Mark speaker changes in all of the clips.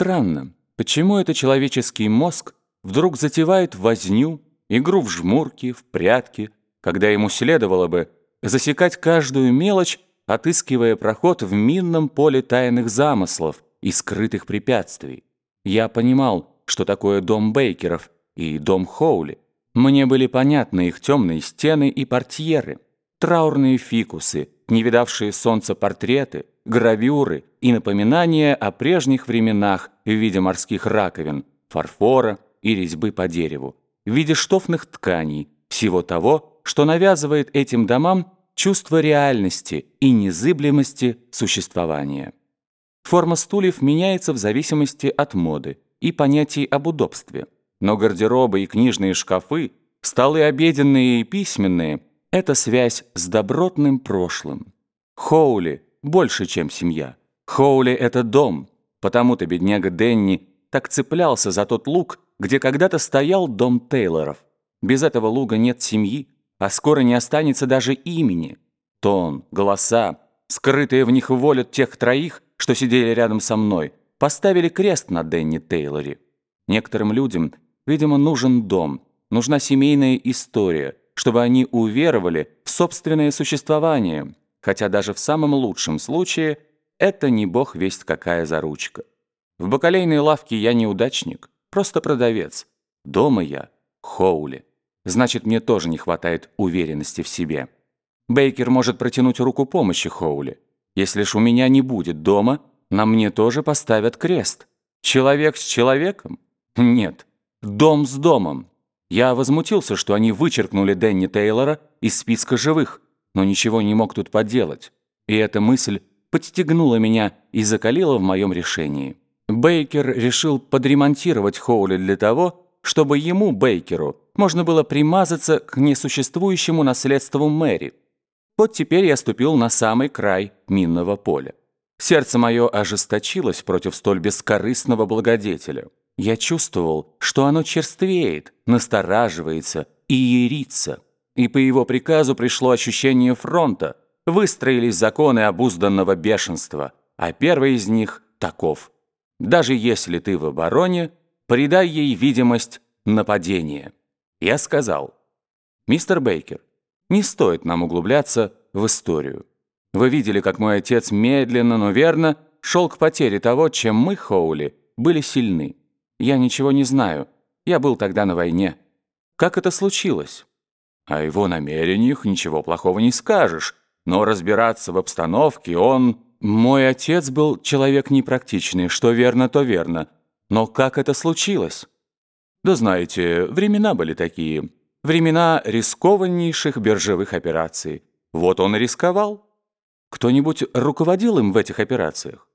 Speaker 1: Странно, почему это человеческий мозг вдруг затевает возню, игру в жмурки, в прятки, когда ему следовало бы засекать каждую мелочь, отыскивая проход в минном поле тайных замыслов и скрытых препятствий. Я понимал, что такое дом Бейкеров и дом Хоули. Мне были понятны их темные стены и портьеры, траурные фикусы, не видавшие солнца портреты, гравюры и напоминания о прежних временах в виде морских раковин, фарфора и резьбы по дереву, в виде штофных тканей, всего того, что навязывает этим домам чувство реальности и незыблемости существования. Форма стульев меняется в зависимости от моды и понятий об удобстве. Но гардеробы и книжные шкафы, столы обеденные и письменные – это связь с добротным прошлым. Хоули больше, чем семья. Хоули – это дом. Потому-то бедняга Денни так цеплялся за тот луг, где когда-то стоял дом Тейлоров. Без этого луга нет семьи, а скоро не останется даже имени. Тон, голоса, скрытые в них воля тех троих, что сидели рядом со мной, поставили крест на Денни Тейлоре. Некоторым людям, видимо, нужен дом, нужна семейная история, чтобы они уверовали в собственное существование – хотя даже в самом лучшем случае это не бог весть какая заручка. В бакалейной лавке я неудачник, просто продавец. Дома я Хоули. Значит, мне тоже не хватает уверенности в себе. Бейкер может протянуть руку помощи Хоули. Если ж у меня не будет дома, на мне тоже поставят крест. Человек с человеком? Нет. Дом с домом. Я возмутился, что они вычеркнули Дэнни Тейлора из списка живых, но ничего не мог тут поделать. И эта мысль подстегнула меня и закалила в моем решении. Бейкер решил подремонтировать Хоули для того, чтобы ему, Бейкеру, можно было примазаться к несуществующему наследству Мэри. Вот теперь я ступил на самый край минного поля. Сердце мое ожесточилось против столь бескорыстного благодетеля. Я чувствовал, что оно черствеет, настораживается и ерится и по его приказу пришло ощущение фронта. Выстроились законы обузданного бешенства, а первый из них таков. Даже если ты в обороне, придай ей видимость нападения. Я сказал, мистер Бейкер, не стоит нам углубляться в историю. Вы видели, как мой отец медленно, но верно шел к потере того, чем мы, Хоули, были сильны. Я ничего не знаю. Я был тогда на войне. Как это случилось? О его намерениях ничего плохого не скажешь, но разбираться в обстановке он... Мой отец был человек непрактичный, что верно, то верно. Но как это случилось? Да знаете, времена были такие. Времена рискованнейших биржевых операций. Вот он и рисковал. Кто-нибудь руководил им в этих операциях?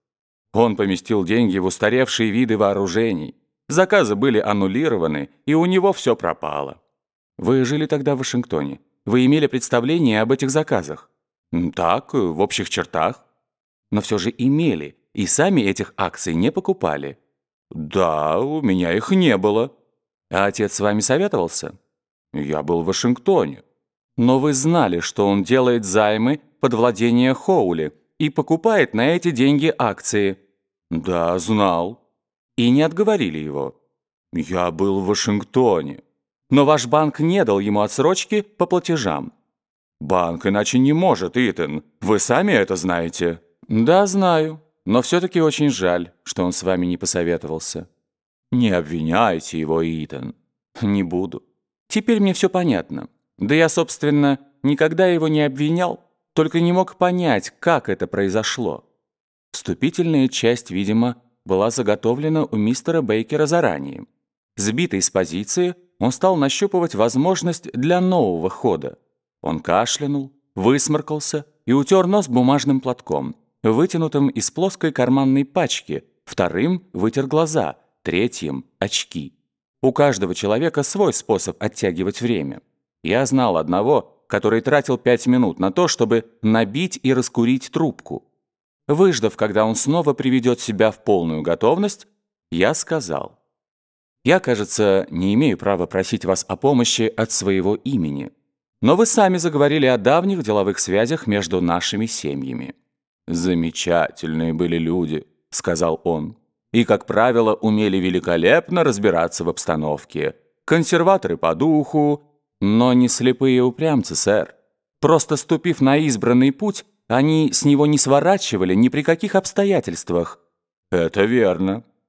Speaker 1: Он поместил деньги в устаревшие виды вооружений. Заказы были аннулированы, и у него все пропало. Вы жили тогда в Вашингтоне. Вы имели представление об этих заказах? Так, в общих чертах. Но все же имели, и сами этих акций не покупали. Да, у меня их не было. А отец с вами советовался? Я был в Вашингтоне. Но вы знали, что он делает займы под владение Хоули и покупает на эти деньги акции. Да, знал. И не отговорили его. Я был в Вашингтоне. Но ваш банк не дал ему отсрочки по платежам. Банк иначе не может, Итан. Вы сами это знаете. Да, знаю. Но все-таки очень жаль, что он с вами не посоветовался. Не обвиняйте его, Итан. Не буду. Теперь мне все понятно. Да я, собственно, никогда его не обвинял, только не мог понять, как это произошло. Вступительная часть, видимо, была заготовлена у мистера Бейкера заранее. Сбитый с позиции – он стал нащупывать возможность для нового хода. Он кашлянул, высморкался и утер нос бумажным платком, вытянутым из плоской карманной пачки, вторым вытер глаза, третьим – очки. У каждого человека свой способ оттягивать время. Я знал одного, который тратил пять минут на то, чтобы набить и раскурить трубку. Выждав, когда он снова приведет себя в полную готовность, я сказал – я, кажется, не имею права просить вас о помощи от своего имени. Но вы сами заговорили о давних деловых связях между нашими семьями». «Замечательные были люди», — сказал он. и, как правило, умели великолепно разбираться в обстановке. Консерваторы по духу, но не слепые упрямцы, сэр. Просто ступив на избранный путь, они с него не сворачивали ни при каких обстоятельствах. Это верно.